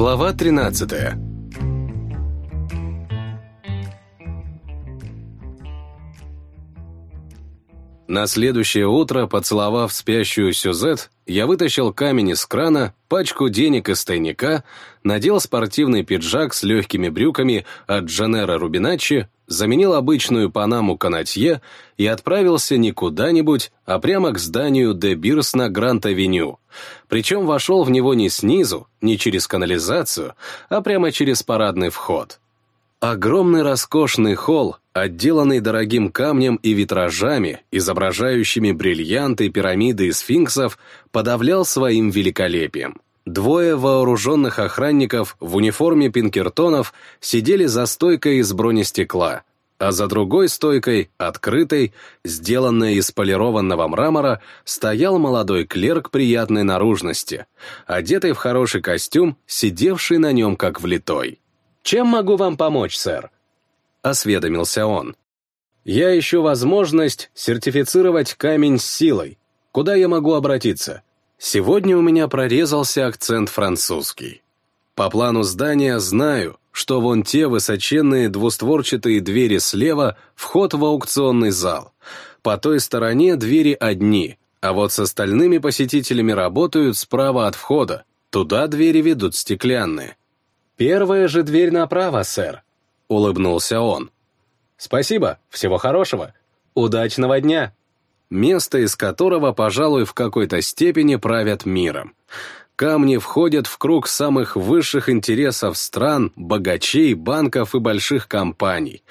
Глава 13 На следующее утро, поцеловав спящую Сюзет, я вытащил камень из крана, пачку денег из тайника, надел спортивный пиджак с легкими брюками от Джанера Рубиначи, заменил обычную панаму канатье и отправился не куда-нибудь, а прямо к зданию Де Бирс на Гранд-авеню. Причем вошел в него не снизу, не через канализацию, а прямо через парадный вход. Огромный роскошный холл, отделанный дорогим камнем и витражами, изображающими бриллианты, пирамиды и сфинксов, подавлял своим великолепием. Двое вооруженных охранников в униформе пинкертонов сидели за стойкой из бронестекла, а за другой стойкой, открытой, сделанной из полированного мрамора, стоял молодой клерк приятной наружности, одетый в хороший костюм, сидевший на нем как влитой. «Чем могу вам помочь, сэр?» — осведомился он. «Я ищу возможность сертифицировать камень с силой. Куда я могу обратиться? Сегодня у меня прорезался акцент французский. По плану здания знаю, что вон те высоченные двустворчатые двери слева — вход в аукционный зал. По той стороне двери одни, а вот с остальными посетителями работают справа от входа. Туда двери ведут стеклянные. «Первая же дверь направо, сэр», — улыбнулся он. «Спасибо, всего хорошего. Удачного дня!» Место, из которого, пожалуй, в какой-то степени правят миром. Камни входят в круг самых высших интересов стран, богачей, банков и больших компаний.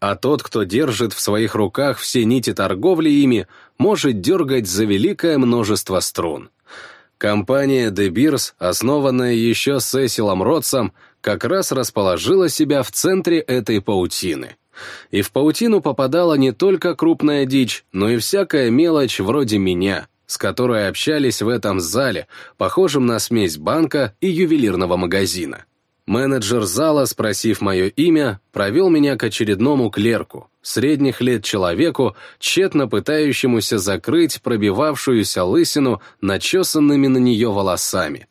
А тот, кто держит в своих руках все нити торговли ими, может дергать за великое множество струн. Компания De Beers, основанная еще Сесилом Ротсом, как раз расположила себя в центре этой паутины. И в паутину попадала не только крупная дичь, но и всякая мелочь вроде меня, с которой общались в этом зале, похожем на смесь банка и ювелирного магазина. Менеджер зала, спросив мое имя, провел меня к очередному клерку, средних лет человеку, тщетно пытающемуся закрыть пробивавшуюся лысину начесанными на нее волосами,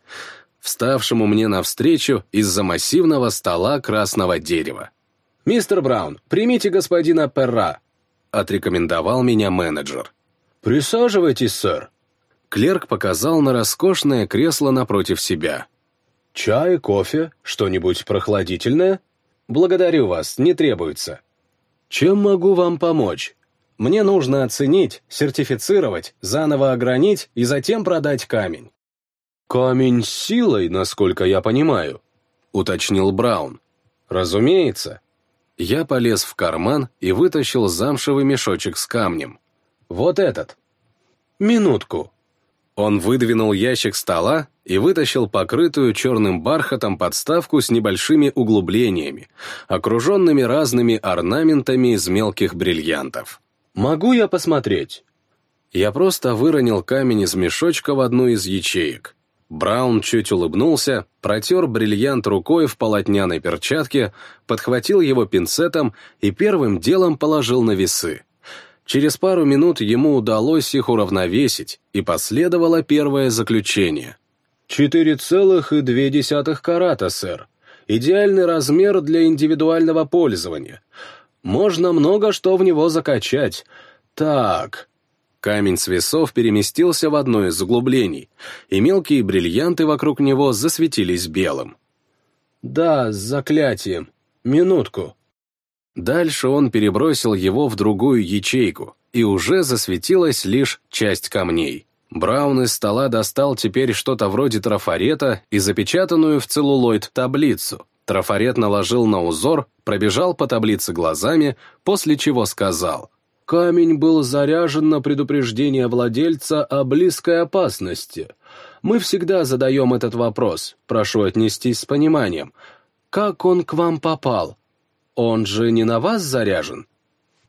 вставшему мне навстречу из-за массивного стола красного дерева. «Мистер Браун, примите господина Перра», — отрекомендовал меня менеджер. «Присаживайтесь, сэр». Клерк показал на роскошное кресло напротив себя. «Чай, кофе, что-нибудь прохладительное?» «Благодарю вас, не требуется». «Чем могу вам помочь?» «Мне нужно оценить, сертифицировать, заново огранить и затем продать камень». «Камень с силой, насколько я понимаю», — уточнил Браун. «Разумеется». Я полез в карман и вытащил замшевый мешочек с камнем. «Вот этот». «Минутку», он выдвинул ящик стола и вытащил покрытую черным бархатом подставку с небольшими углублениями, окруженными разными орнаментами из мелких бриллиантов. «Могу я посмотреть?» Я просто выронил камень из мешочка в одну из ячеек. Браун чуть улыбнулся, протер бриллиант рукой в полотняной перчатке, подхватил его пинцетом и первым делом положил на весы. Через пару минут ему удалось их уравновесить, и последовало первое заключение. «Четыре целых и две десятых карата, сэр. Идеальный размер для индивидуального пользования. Можно много что в него закачать. Так...» Камень с весов переместился в одно из углублений, и мелкие бриллианты вокруг него засветились белым. «Да, с заклятием. Минутку». Дальше он перебросил его в другую ячейку, и уже засветилась лишь часть камней. Браун из стола достал теперь что-то вроде трафарета и запечатанную в целлулоид таблицу. Трафарет наложил на узор, пробежал по таблице глазами, после чего сказал «Камень был заряжен на предупреждение владельца о близкой опасности. Мы всегда задаем этот вопрос, прошу отнестись с пониманием. Как он к вам попал? Он же не на вас заряжен?»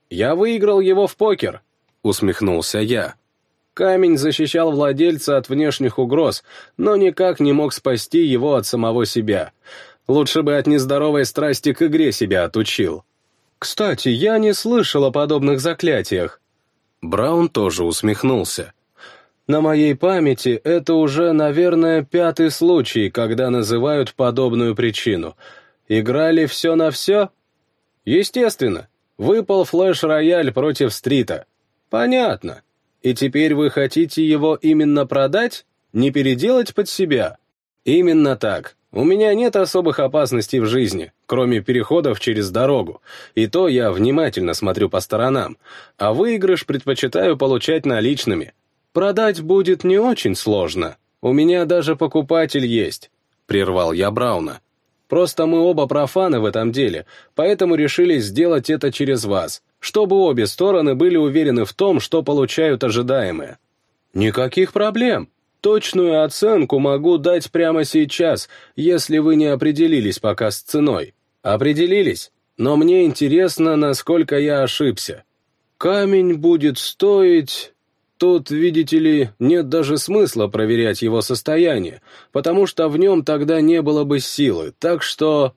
«Я выиграл его в покер», — усмехнулся я. Камень защищал владельца от внешних угроз, но никак не мог спасти его от самого себя. Лучше бы от нездоровой страсти к игре себя отучил. «Кстати, я не слышал о подобных заклятиях». Браун тоже усмехнулся. На моей памяти это уже, наверное, пятый случай, когда называют подобную причину. Играли все на все? Естественно. Выпал флеш-рояль против стрита. Понятно. И теперь вы хотите его именно продать? Не переделать под себя? Именно так. У меня нет особых опасностей в жизни, кроме переходов через дорогу, и то я внимательно смотрю по сторонам, а выигрыш предпочитаю получать наличными. Продать будет не очень сложно. У меня даже покупатель есть, прервал я Брауна. Просто мы оба профаны в этом деле, поэтому решили сделать это через вас, чтобы обе стороны были уверены в том, что получают ожидаемое. Никаких проблем. Точную оценку могу дать прямо сейчас, если вы не определились пока с ценой. Определились, но мне интересно, насколько я ошибся. Камень будет стоить... Тут, видите ли, нет даже смысла проверять его состояние, потому что в нем тогда не было бы силы, так что...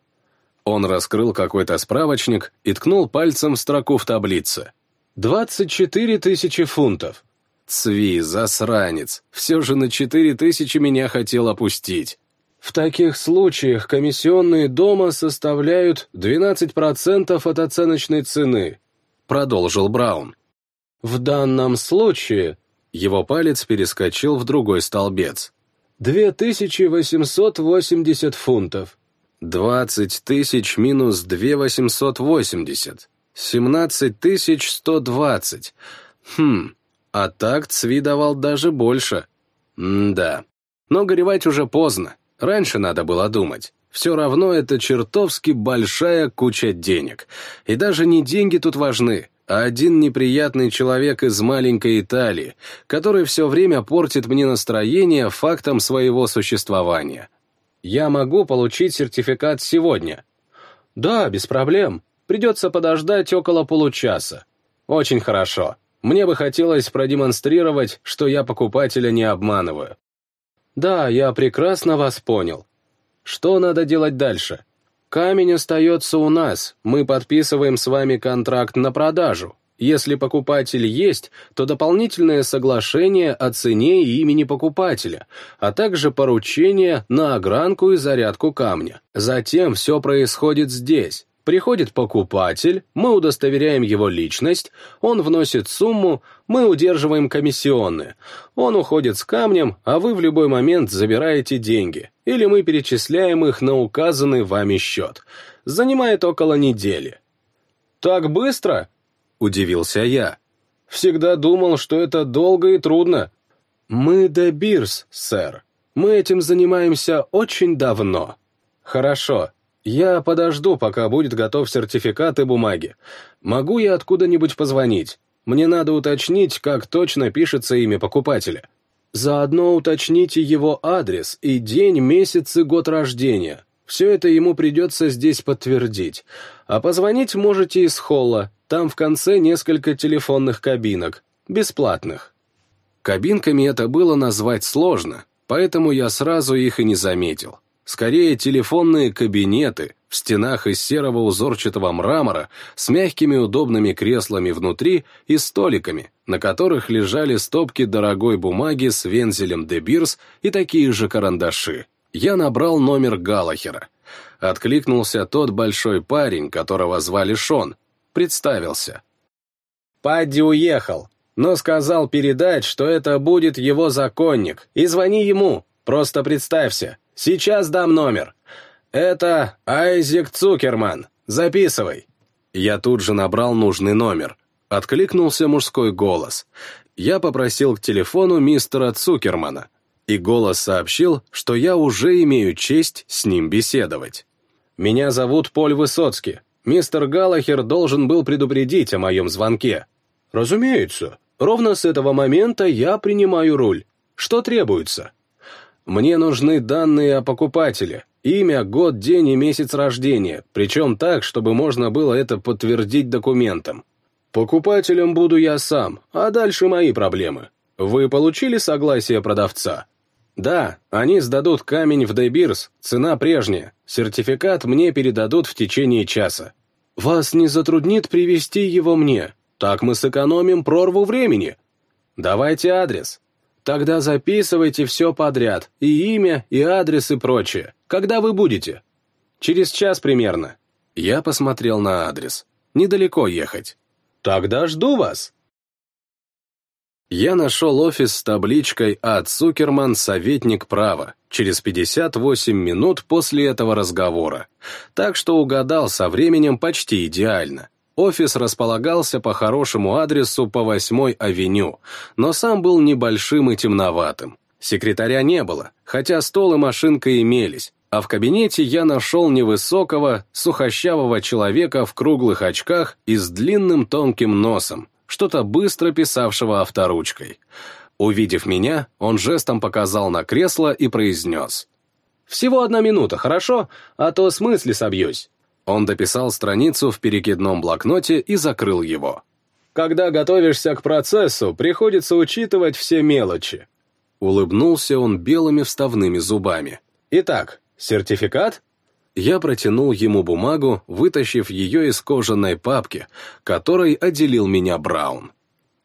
Он раскрыл какой-то справочник и ткнул пальцем в строку в таблице. «Двадцать четыре тысячи фунтов. Цви, засранец, все же на четыре тысячи меня хотел опустить. В таких случаях комиссионные дома составляют 12% от оценочной цены, продолжил Браун. В данном случае его палец перескочил в другой столбец. 2880 фунтов. 20 тысяч минус 2880. 17 тысяч 120. Хм, а так Цви давал даже больше. М-да. Но горевать уже поздно. Раньше надо было думать. Все равно это чертовски большая куча денег. И даже не деньги тут важны, а один неприятный человек из маленькой Италии, который все время портит мне настроение фактом своего существования. Я могу получить сертификат сегодня? Да, без проблем. Придется подождать около получаса. Очень хорошо. Мне бы хотелось продемонстрировать, что я покупателя не обманываю. Да, я прекрасно вас понял. Что надо делать дальше? Камень остается у нас, мы подписываем с вами контракт на продажу. Если покупатель есть, то дополнительное соглашение о цене и имени покупателя, а также поручение на огранку и зарядку камня. Затем все происходит здесь, Приходит покупатель, мы удостоверяем его личность, он вносит сумму, мы удерживаем комиссионные. Он уходит с камнем, а вы в любой момент забираете деньги, или мы перечисляем их на указанный вами счет. Занимает около недели. «Так быстро?» – удивился я. «Всегда думал, что это долго и трудно». «Мы де Бирс, сэр. Мы этим занимаемся очень давно». «Хорошо, «Я подожду, пока будет готов сертификат и бумаги. Могу я откуда-нибудь позвонить? Мне надо уточнить, как точно пишется имя покупателя. Заодно уточните его адрес и день, месяц и год рождения. Все это ему придется здесь подтвердить. А позвонить можете из холла, там в конце несколько телефонных кабинок, бесплатных». Кабинками это было назвать сложно, поэтому я сразу их и не заметил. Скорее, телефонные кабинеты в стенах из серого узорчатого мрамора с мягкими удобными креслами внутри и столиками, на которых лежали стопки дорогой бумаги с вензелем де Бирс и такие же карандаши. Я набрал номер Галахера. Откликнулся тот большой парень, которого звали Шон. Представился. «Падди уехал, но сказал передать, что это будет его законник, и звони ему, просто представься, Сейчас дам номер. Это Айзек Цукерман. Записывай. Я тут же набрал нужный номер. Откликнулся мужской голос. Я попросил к телефону мистера Цукермана. И голос сообщил, что я уже имею честь с ним беседовать. «Меня зовут Поль Высоцкий. Мистер Галлахер должен был предупредить о моем звонке». «Разумеется. Ровно с этого момента я принимаю руль. Что требуется?» Мне нужны данные о покупателе, имя, год, день и месяц рождения, причем так, чтобы можно было это подтвердить документом. Покупателем буду я сам, а дальше мои проблемы. Вы получили согласие продавца? Да, они сдадут камень в Дебирс, цена прежняя, сертификат мне передадут в течение часа. Вас не затруднит привести его мне, так мы сэкономим прорву времени. Давайте адрес. Тогда записывайте все подряд, и имя, и адрес, и прочее. Когда вы будете? Через час примерно. Я посмотрел на адрес. Недалеко ехать. Тогда жду вас. Я нашел офис с табличкой «А. Цукерман, советник права» через 58 минут после этого разговора, так что угадал со временем почти идеально. Офис располагался по хорошему адресу по 8-й авеню, но сам был небольшим и темноватым. Секретаря не было, хотя стол и машинка имелись, а в кабинете я нашел невысокого, сухощавого человека в круглых очках и с длинным тонким носом, что-то быстро писавшего авторучкой. Увидев меня, он жестом показал на кресло и произнес. «Всего одна минута, хорошо? А то с мысли собьюсь». Он дописал страницу в перекидном блокноте и закрыл его. «Когда готовишься к процессу, приходится учитывать все мелочи». Улыбнулся он белыми вставными зубами. «Итак, сертификат?» Я протянул ему бумагу, вытащив ее из кожаной папки, которой отделил меня Браун.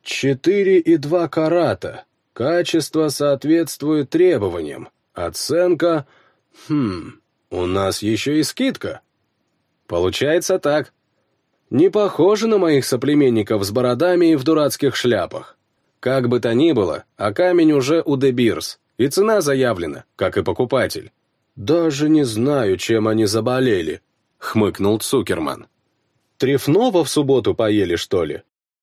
«Четыре и два карата. Качество соответствует требованиям. Оценка... Хм, у нас еще и скидка». «Получается так. Не похоже на моих соплеменников с бородами и в дурацких шляпах. Как бы то ни было, а камень уже у Дебирс, и цена заявлена, как и покупатель. «Даже не знаю, чем они заболели», — хмыкнул Цукерман. «Трефного в субботу поели, что ли?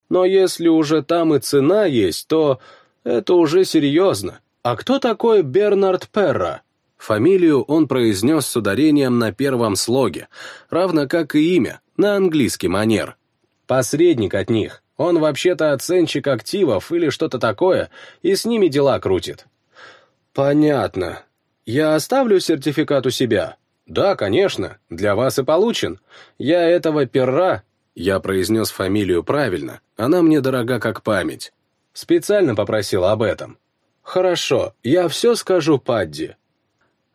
Но если уже там и цена есть, то это уже серьезно. А кто такой Бернард Перра?» Фамилию он произнес с ударением на первом слоге, равно как и имя, на английский манер. «Посредник от них. Он вообще-то оценщик активов или что-то такое, и с ними дела крутит». «Понятно», «Я оставлю сертификат у себя?» «Да, конечно, для вас и получен. Я этого перра...» Я произнес фамилию правильно, она мне дорога как память. Специально попросил об этом. «Хорошо, я все скажу Падди».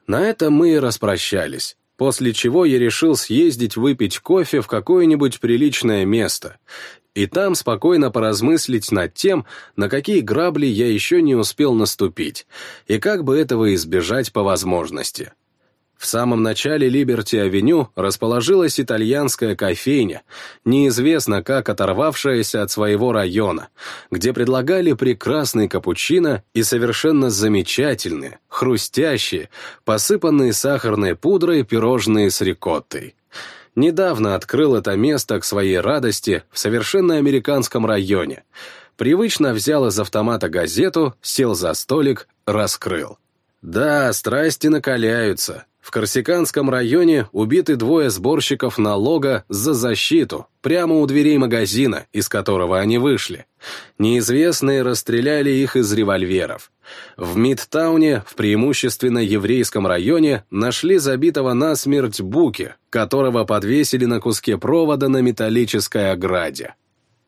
На этом мы и распрощались, после чего я решил съездить выпить кофе в какое-нибудь приличное место и там спокойно поразмыслить над тем, на какие грабли я еще не успел наступить, и как бы этого избежать по возможности. В самом начале Либерти-авеню расположилась итальянская кофейня, неизвестно как оторвавшаяся от своего района, где предлагали прекрасный капучино и совершенно замечательные, хрустящие, посыпанные сахарной пудрой пирожные с рикоттой недавно открыл это место к своей радости в совершенно американском районе. Привычно взял из автомата газету, сел за столик, раскрыл. Да, страсти накаляются. В Корсиканском районе убиты двое сборщиков налога за защиту, прямо у дверей магазина, из которого они вышли. Неизвестные расстреляли их из револьверов. В Мидтауне, в преимущественно еврейском районе, нашли забитого насмерть Буки, которого подвесили на куске провода на металлической ограде.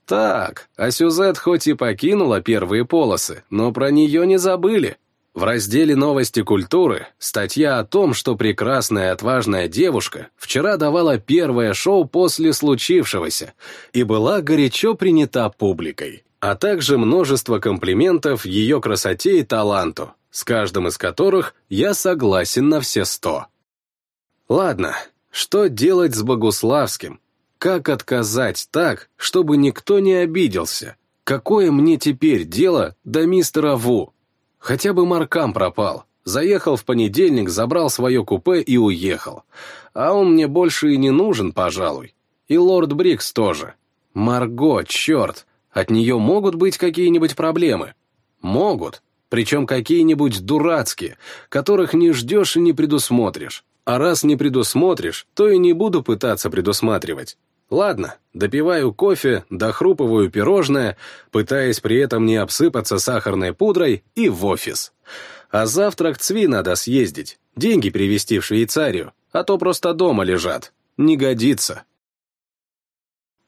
Так, а Сюзет хоть и покинула первые полосы, но про нее не забыли. В разделе «Новости культуры» статья о том, что прекрасная отважная девушка вчера давала первое шоу после случившегося и была горячо принята публикой, а также множество комплиментов ее красоте и таланту, с каждым из которых я согласен на все сто. Ладно, что делать с Богуславским? Как отказать так, чтобы никто не обиделся? Какое мне теперь дело до мистера Ву? Хотя бы Маркам пропал. Заехал в понедельник, забрал свое купе и уехал. А он мне больше и не нужен, пожалуй. И лорд Брикс тоже. Марго, черт, от нее могут быть какие-нибудь проблемы? Могут. Причем какие-нибудь дурацкие, которых не ждешь и не предусмотришь. А раз не предусмотришь, то и не буду пытаться предусматривать. Ладно, допиваю кофе, дохрупываю пирожное, пытаясь при этом не обсыпаться сахарной пудрой, и в офис. А завтра к Цви надо съездить, деньги привезти в Швейцарию, а то просто дома лежат. Не годится.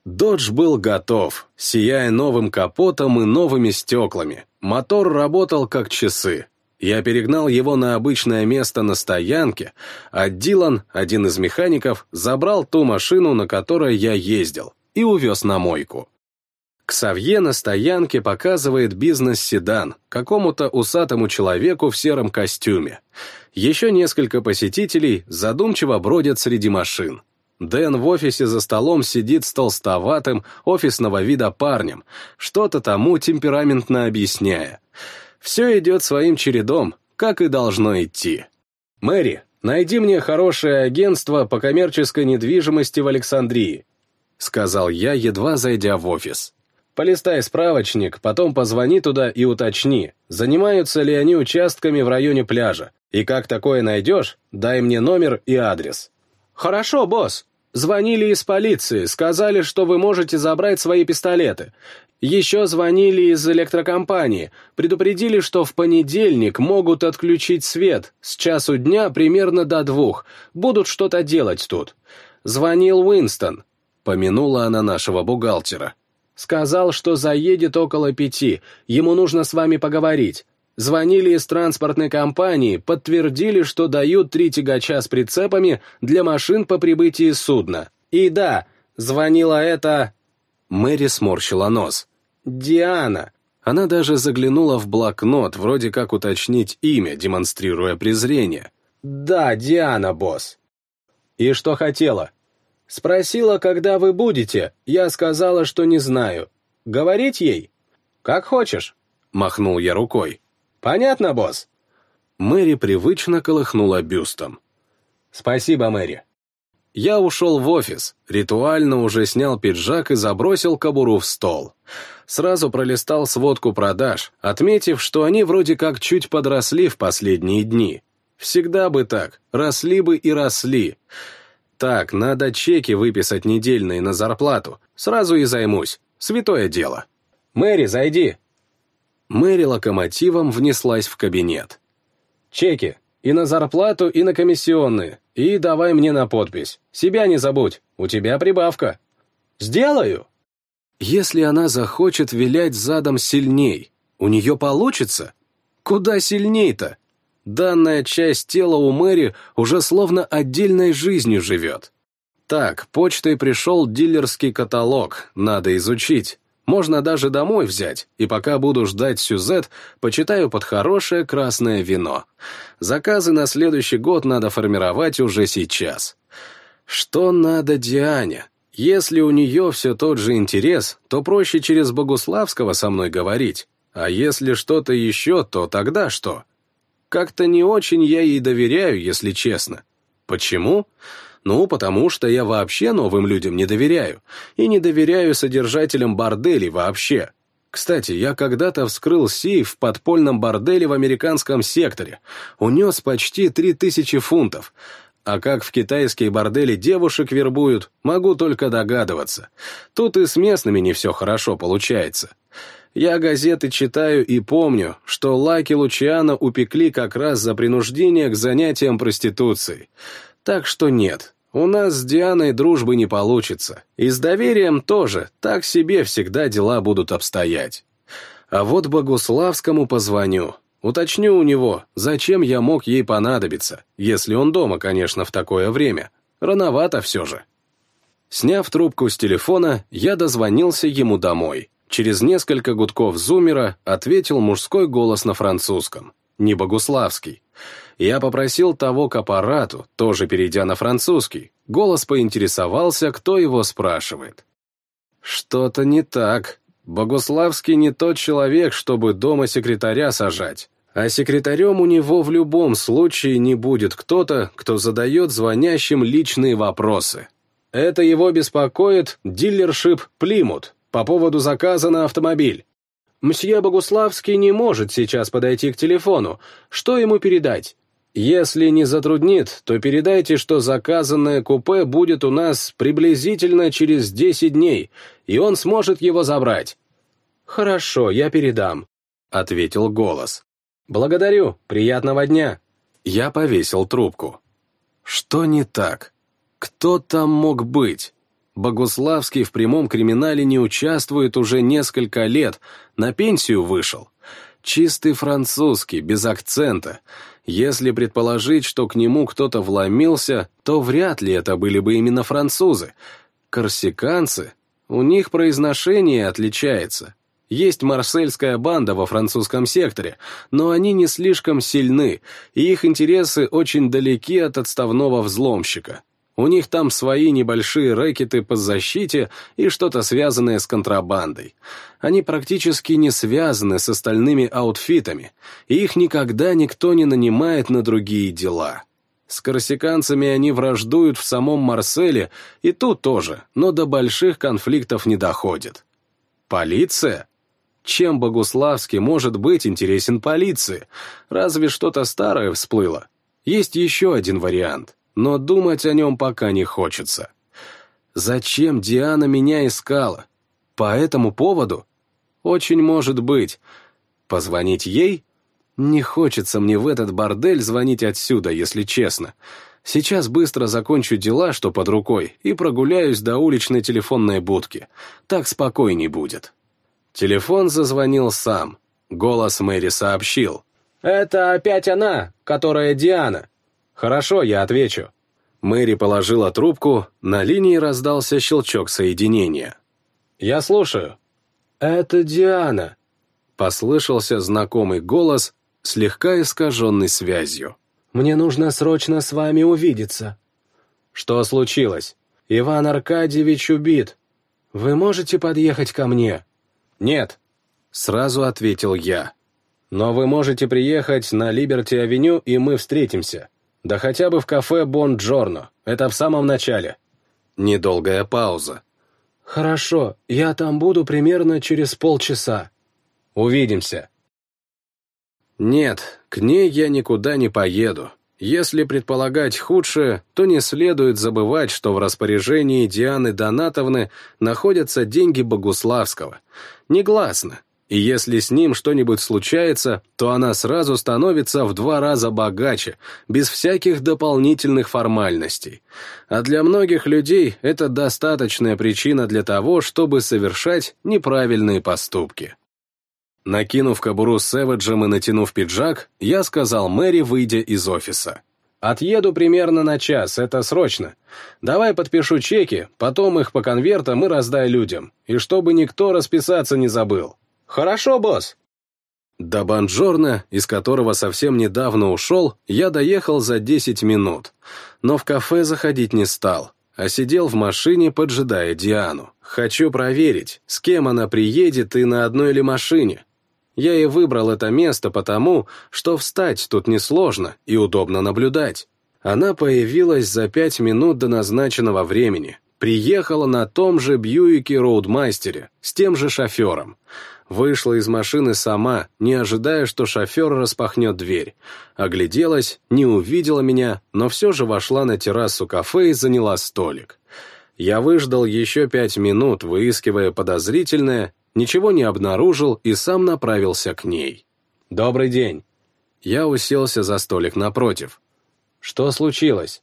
Додж был готов, сияя новым капотом и новыми стеклами. Мотор работал как часы. Я перегнал его на обычное место на стоянке, а Дилан, один из механиков, забрал ту машину, на которой я ездил, и увез на мойку. Ксавье на стоянке показывает бизнес-седан какому-то усатому человеку в сером костюме. Еще несколько посетителей задумчиво бродят среди машин. Дэн в офисе за столом сидит с толстоватым, офисного вида парнем, что-то тому темпераментно объясняя. Все идет своим чередом, как и должно идти. «Мэри, найди мне хорошее агентство по коммерческой недвижимости в Александрии», сказал я, едва зайдя в офис. Полистай справочник, потом позвони туда и уточни, занимаются ли они участками в районе пляжа. И как такое найдешь, дай мне номер и адрес. Хорошо, босс. Звонили из полиции, сказали, что вы можете забрать свои пистолеты. Еще звонили из электрокомпании, предупредили, что в понедельник могут отключить свет с часу дня примерно до двух, будут что-то делать тут. Звонил Уинстон. Помянула она нашего бухгалтера. Сказал, что заедет около пяти, ему нужно с вами поговорить. Звонили из транспортной компании, подтвердили, что дают три тягача с прицепами для машин по прибытии судна. И да, звонила эта... Мэри сморщила нос. Диана. Она даже заглянула в блокнот, вроде как уточнить имя, демонстрируя презрение. Да, Диана, босс. И что хотела? Спросила, когда вы будете, я сказала, что не знаю. Говорить ей? Как хочешь. Махнул я рукой. Понятно, босс? Мэри привычно колыхнула бюстом. Спасибо, Мэри. Я ушел в офис, ритуально уже снял пиджак и забросил кобуру в стол. Сразу пролистал сводку продаж, отметив, что они вроде как чуть подросли в последние дни. Всегда бы так, росли бы и росли. Так, надо чеки выписать недельные на зарплату. Сразу и займусь. Святое дело. Мэри, зайди. Мэри локомотивом внеслась в кабинет. Чеки. И на зарплату, и на комиссионные. И давай мне на подпись. Себя не забудь. У тебя прибавка. Сделаю. Если она захочет вилять задом сильней, у нее получится? Куда сильней-то? Данная часть тела у Мэри уже словно отдельной жизнью живет. Так, почтой пришел дилерский каталог, надо изучить. Можно даже домой взять, и пока буду ждать Сюзет, почитаю под хорошее красное вино. Заказы на следующий год надо формировать уже сейчас. Что надо Диане? Если у нее все тот же интерес, то проще через Богуславского со мной говорить. А если что-то еще, то тогда что? Как-то не очень я ей доверяю, если честно. Почему? Ну, потому что я вообще новым людям не доверяю. И не доверяю содержателям борделей вообще. Кстати, я когда-то вскрыл сейф в подпольном борделе в американском секторе. Унес почти три тысячи фунтов. А как в китайские бордели девушек вербуют, могу только догадываться. Тут и с местными не все хорошо получается. Я газеты читаю и помню, что Лаки Лучиана упекли как раз за принуждение к занятиям проституцией. Так что нет, у нас с Дианой дружбы не получится. И с доверием тоже, так себе всегда дела будут обстоять. А вот Богуславскому позвоню. Уточню у него, зачем я мог ей понадобиться, если он дома, конечно, в такое время. Рановато все же. Сняв трубку с телефона, я дозвонился ему домой. Через несколько гудков зумера ответил мужской голос на французском, не богуславский. Я попросил того к аппарату, тоже перейдя на французский. Голос поинтересовался, кто его спрашивает. Что-то не так. Богуславский не тот человек, чтобы дома секретаря сажать. А секретарем у него в любом случае не будет кто-то, кто задает звонящим личные вопросы. Это его беспокоит дилершип «Плимут», по поводу заказа на автомобиль. Мсье Богуславский не может сейчас подойти к телефону. Что ему передать? Если не затруднит, то передайте, что заказанное купе будет у нас приблизительно через 10 дней, и он сможет его забрать. Хорошо, я передам, ответил голос. Благодарю, приятного дня. Я повесил трубку. Что не так? Кто там мог быть? Богуславский в прямом криминале не участвует уже несколько лет, на пенсию вышел. Чистый французский, без акцента. Если предположить, что к нему кто-то вломился, то вряд ли это были бы именно французы. Корсиканцы? У них произношение отличается. Есть марсельская банда во французском секторе, но они не слишком сильны, и их интересы очень далеки от отставного взломщика. У них там свои небольшие рэкеты по защите и что-то связанное с контрабандой. Они практически не связаны с остальными аутфитами, и их никогда никто не нанимает на другие дела. С корсиканцами они враждуют в самом Марселе, и тут тоже, но до больших конфликтов не доходит. Полиция? Чем Богуславский может быть интересен полиции? Разве что-то старое всплыло? Есть еще один вариант, но думать о нем пока не хочется. Зачем Диана меня искала? По этому поводу? Очень может быть. Позвонить ей? Не хочется мне в этот бордель звонить отсюда, если честно. Сейчас быстро закончу дела, что под рукой, и прогуляюсь до уличной телефонной будки. Так спокойней будет. Телефон зазвонил сам. Голос Мэри сообщил. «Это опять она, которая Диана». «Хорошо, я отвечу». Мэри положила трубку, на линии раздался щелчок соединения. «Я слушаю». «Это Диана», — послышался знакомый голос, слегка искаженный связью. «Мне нужно срочно с вами увидеться». «Что случилось?» «Иван Аркадьевич убит. Вы можете подъехать ко мне?» «Нет», — сразу ответил я. «Но вы можете приехать на Либерти-авеню, и мы встретимся. Да хотя бы в кафе Бон Джорно. Это в самом начале». Недолгая пауза. «Хорошо, я там буду примерно через полчаса. Увидимся». Нет, к ней я никуда не поеду. Если предполагать худшее, то не следует забывать, что в распоряжении Дианы Донатовны находятся деньги Богуславского. Негласно. И если с ним что-нибудь случается, то она сразу становится в два раза богаче, без всяких дополнительных формальностей. А для многих людей это достаточная причина для того, чтобы совершать неправильные поступки. Накинув кобуру с Сэвиджем и натянув пиджак, я сказал Мэри, выйдя из офиса. «Отъеду примерно на час, это срочно. Давай подпишу чеки, потом их по конвертам и раздай людям, и чтобы никто расписаться не забыл». «Хорошо, босс». До Банджорна, из которого совсем недавно ушел, я доехал за 10 минут, но в кафе заходить не стал, а сидел в машине, поджидая Диану. Хочу проверить, с кем она приедет и на одной ли машине, я и выбрал это место потому, что встать тут несложно и удобно наблюдать. Она появилась за пять минут до назначенного времени. Приехала на том же Бьюике Роудмастере, с тем же шофером. Вышла из машины сама, не ожидая, что шофер распахнет дверь. Огляделась, не увидела меня, но все же вошла на террасу кафе и заняла столик. Я выждал еще пять минут, выискивая подозрительное, ничего не обнаружил и сам направился к ней. «Добрый день». Я уселся за столик напротив. «Что случилось?»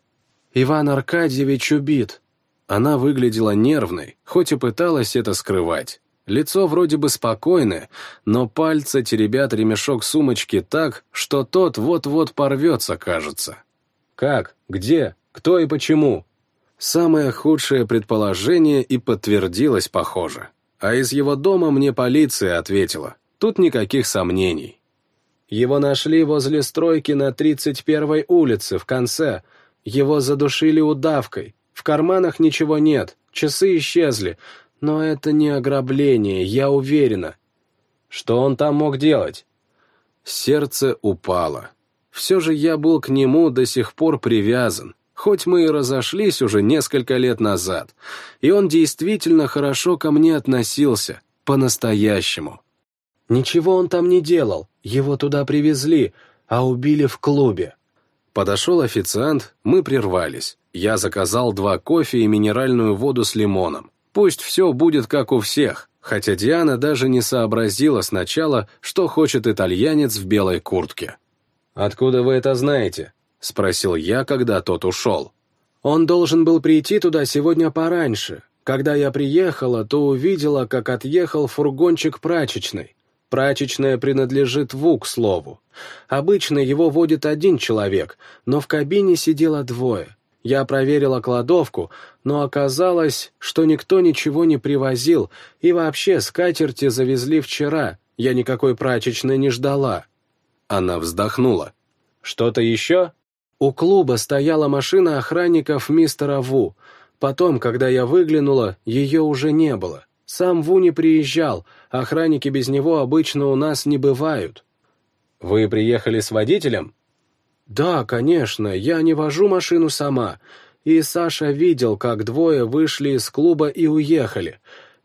«Иван Аркадьевич убит». Она выглядела нервной, хоть и пыталась это скрывать. Лицо вроде бы спокойное, но пальцы теребят ремешок сумочки так, что тот вот-вот порвется, кажется. «Как? Где? Кто и почему?» Самое худшее предположение и подтвердилось, похоже. А из его дома мне полиция ответила. Тут никаких сомнений. Его нашли возле стройки на 31-й улице, в конце. Его задушили удавкой. В карманах ничего нет, часы исчезли. Но это не ограбление, я уверена. Что он там мог делать? Сердце упало. Все же я был к нему до сих пор привязан хоть мы и разошлись уже несколько лет назад, и он действительно хорошо ко мне относился, по-настоящему. Ничего он там не делал, его туда привезли, а убили в клубе. Подошел официант, мы прервались. Я заказал два кофе и минеральную воду с лимоном. Пусть все будет как у всех, хотя Диана даже не сообразила сначала, что хочет итальянец в белой куртке. «Откуда вы это знаете?» — спросил я, когда тот ушел. «Он должен был прийти туда сегодня пораньше. Когда я приехала, то увидела, как отъехал фургончик прачечной. Прачечная принадлежит ВУ, к слову. Обычно его водит один человек, но в кабине сидело двое. Я проверила кладовку, но оказалось, что никто ничего не привозил, и вообще скатерти завезли вчера, я никакой прачечной не ждала. Она вздохнула. Что-то еще? У клуба стояла машина охранников мистера Ву. Потом, когда я выглянула, ее уже не было. Сам Ву не приезжал, охранники без него обычно у нас не бывают. Вы приехали с водителем? Да, конечно, я не вожу машину сама. И Саша видел, как двое вышли из клуба и уехали.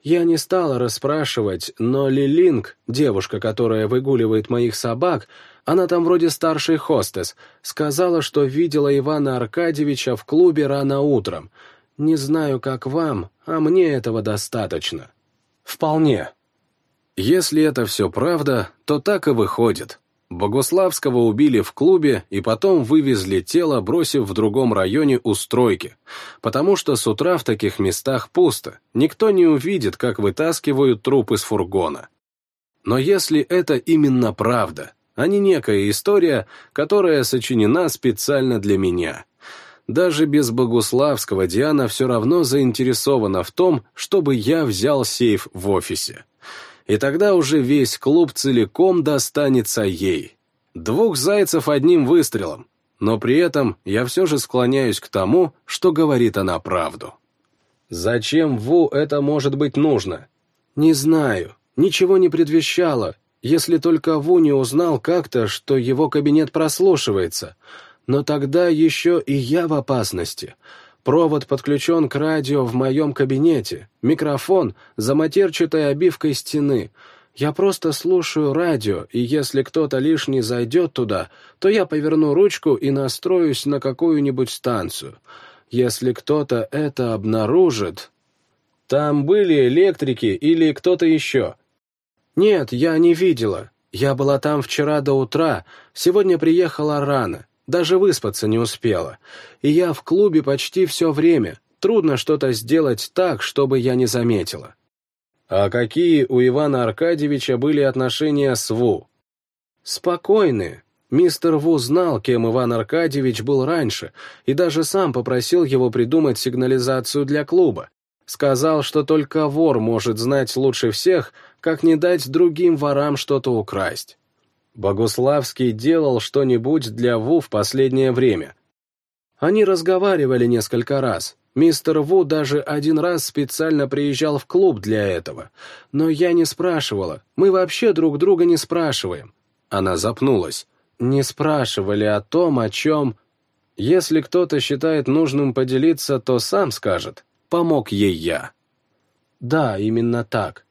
Я не стала расспрашивать, но Лилинг, девушка, которая выгуливает моих собак, она там вроде старший хостес, сказала, что видела Ивана Аркадьевича в клубе рано утром. Не знаю, как вам, а мне этого достаточно. Вполне. Если это все правда, то так и выходит. Богуславского убили в клубе и потом вывезли тело, бросив в другом районе у стройки, потому что с утра в таких местах пусто, никто не увидит, как вытаскивают труп из фургона. Но если это именно правда, а не некая история, которая сочинена специально для меня. Даже без Богуславского Диана все равно заинтересована в том, чтобы я взял сейф в офисе. И тогда уже весь клуб целиком достанется ей. Двух зайцев одним выстрелом. Но при этом я все же склоняюсь к тому, что говорит она правду. Зачем Ву это может быть нужно? Не знаю. Ничего не предвещало, если только Ву не узнал как-то, что его кабинет прослушивается. Но тогда еще и я в опасности. Провод подключен к радио в моем кабинете, микрофон за матерчатой обивкой стены. Я просто слушаю радио, и если кто-то лишний зайдет туда, то я поверну ручку и настроюсь на какую-нибудь станцию. Если кто-то это обнаружит... Там были электрики или кто-то еще? «Нет, я не видела. Я была там вчера до утра, сегодня приехала рано, даже выспаться не успела. И я в клубе почти все время. Трудно что-то сделать так, чтобы я не заметила». «А какие у Ивана Аркадьевича были отношения с Ву?» «Спокойные. Мистер Ву знал, кем Иван Аркадьевич был раньше, и даже сам попросил его придумать сигнализацию для клуба. Сказал, что только вор может знать лучше всех, как не дать другим ворам что-то украсть. Богуславский делал что-нибудь для Ву в последнее время. Они разговаривали несколько раз. Мистер Ву даже один раз специально приезжал в клуб для этого. Но я не спрашивала. Мы вообще друг друга не спрашиваем. Она запнулась. Не спрашивали о том, о чем... Если кто-то считает нужным поделиться, то сам скажет помог ей я. Да, именно так.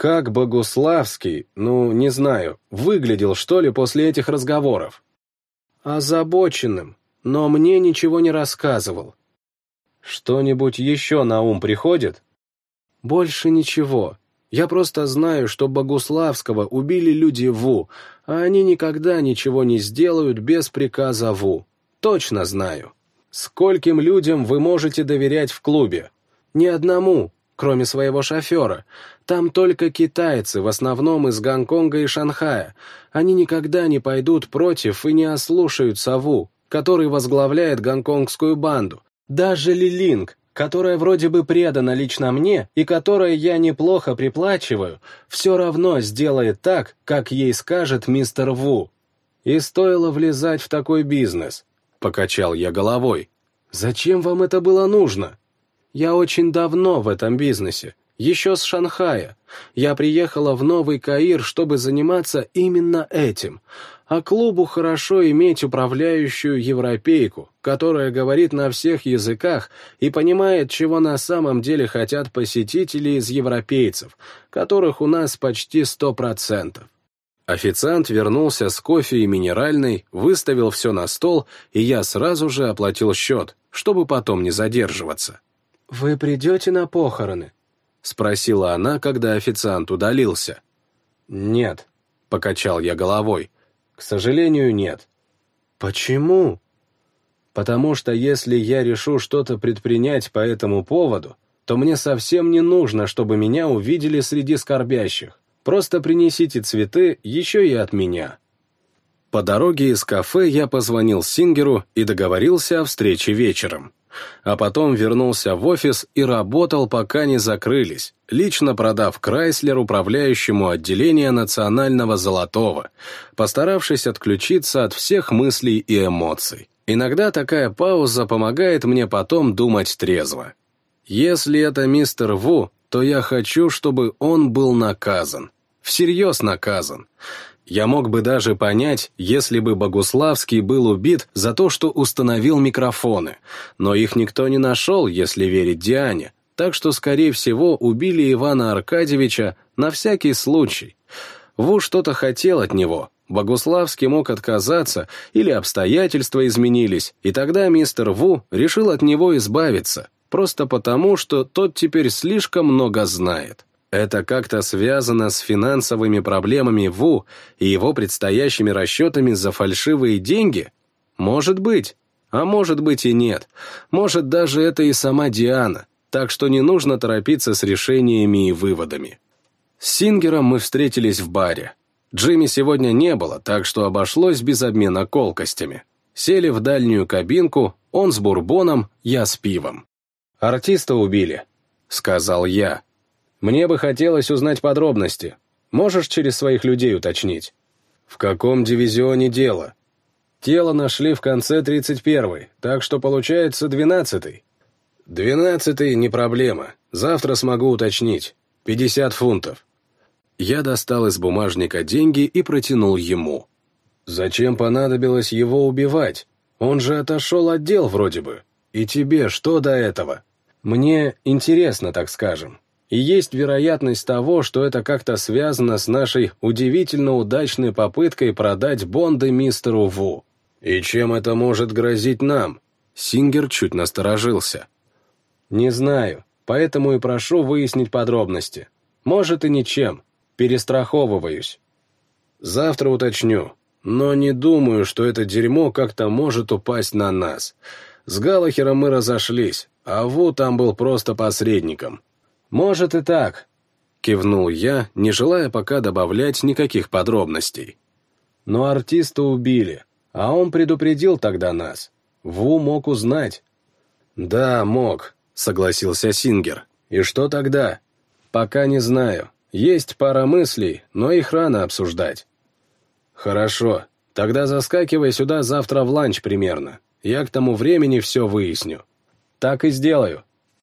Как Богуславский, ну, не знаю, выглядел, что ли, после этих разговоров? Озабоченным, но мне ничего не рассказывал. Что-нибудь еще на ум приходит? Больше ничего. Я просто знаю, что Богуславского убили люди Ву, а они никогда ничего не сделают без приказа Ву. Точно знаю. Скольким людям вы можете доверять в клубе? Ни одному, кроме своего шофера. Там только китайцы, в основном из Гонконга и Шанхая. Они никогда не пойдут против и не ослушают Саву, который возглавляет гонконгскую банду. Даже Лилинг, которая вроде бы предана лично мне и которой я неплохо приплачиваю, все равно сделает так, как ей скажет мистер Ву. И стоило влезать в такой бизнес. Покачал я головой. «Зачем вам это было нужно?» «Я очень давно в этом бизнесе, еще с Шанхая. Я приехала в Новый Каир, чтобы заниматься именно этим. А клубу хорошо иметь управляющую европейку, которая говорит на всех языках и понимает, чего на самом деле хотят посетители из европейцев, которых у нас почти сто процентов. Официант вернулся с кофе и минеральной, выставил все на стол, и я сразу же оплатил счет, чтобы потом не задерживаться. «Вы придете на похороны?» — спросила она, когда официант удалился. «Нет», — покачал я головой. «К сожалению, нет». «Почему?» «Потому что если я решу что-то предпринять по этому поводу, то мне совсем не нужно, чтобы меня увидели среди скорбящих. Просто принесите цветы еще и от меня». По дороге из кафе я позвонил Сингеру и договорился о встрече вечером. А потом вернулся в офис и работал, пока не закрылись, лично продав Крайслер управляющему отделение национального золотого, постаравшись отключиться от всех мыслей и эмоций. Иногда такая пауза помогает мне потом думать трезво. Если это мистер Ву, то я хочу, чтобы он был наказан. Всерьез наказан. Я мог бы даже понять, если бы Богуславский был убит за то, что установил микрофоны, но их никто не нашел, если верить Диане, так что, скорее всего, убили Ивана Аркадьевича на всякий случай. Ву что-то хотел от него, Богуславский мог отказаться, или обстоятельства изменились, и тогда мистер Ву решил от него избавиться, просто потому, что тот теперь слишком много знает. Это как-то связано с финансовыми проблемами Ву и его предстоящими расчетами за фальшивые деньги? Может быть. А может быть и нет. Может, даже это и сама Диана. Так что не нужно торопиться с решениями и выводами. С Сингером мы встретились в баре. Джимми сегодня не было, так что обошлось без обмена колкостями. Сели в дальнюю кабинку, он с бурбоном, я с пивом. «Артиста убили», — сказал я. Мне бы хотелось узнать подробности. Можешь через своих людей уточнить? В каком дивизионе дело? Тело нашли в конце 31-й, так что получается 12-й. 12-й не проблема. Завтра смогу уточнить. 50 фунтов. Я достал из бумажника деньги и протянул ему. Зачем понадобилось его убивать? Он же отошел от дел вроде бы. И тебе что до этого? Мне интересно, так скажем и есть вероятность того, что это как-то связано с нашей удивительно удачной попыткой продать Бонды мистеру Ву. И чем это может грозить нам? Сингер чуть насторожился. Не знаю, поэтому и прошу выяснить подробности. Может и ничем. Перестраховываюсь. Завтра уточню, но не думаю, что это дерьмо как-то может упасть на нас. С Галахером мы разошлись, а Ву там был просто посредником. «Может и так», — кивнул я, не желая пока добавлять никаких подробностей. «Но артиста убили, а он предупредил тогда нас. Ву мог узнать». «Да, мог», — согласился Сингер. «И что тогда?» «Пока не знаю. Есть пара мыслей, но их рано обсуждать». «Хорошо. Тогда заскакивай сюда завтра в ланч примерно. Я к тому времени все выясню». «Так и сделаю»,